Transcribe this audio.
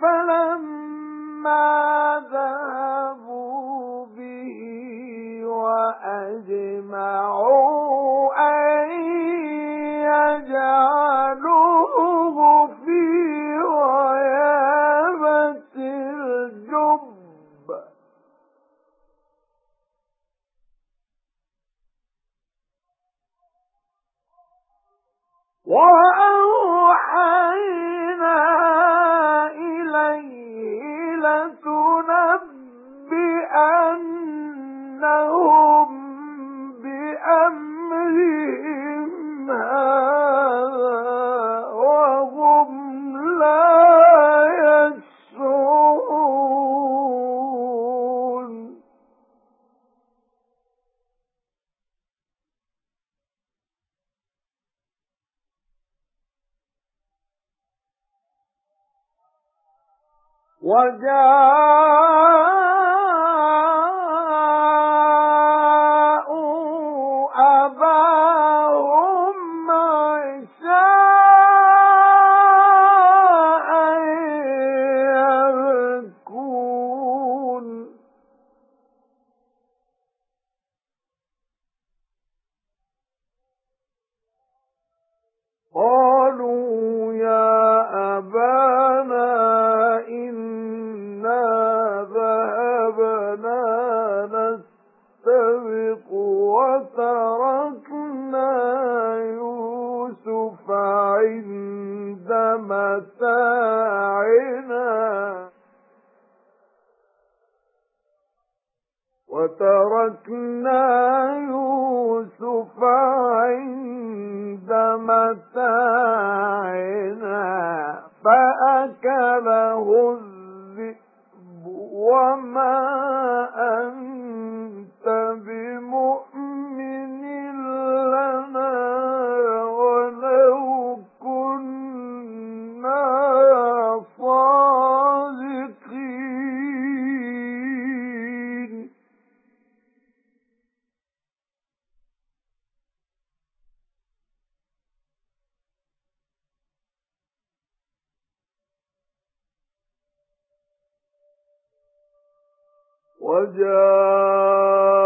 فَلَمَّا ذَهَبُوا بِهِ وَأَجْمَعُوا أَن يَجْعَلُوهُ فِي غَيَابَتِ الْجُبِّ. وَأَوْحَيْنَا وَجَاءُوا وَتَرَكْنَا يُوسُفَ عِندَ مَتَاعِنَا فَأَكَلَهُ وَجَاءَ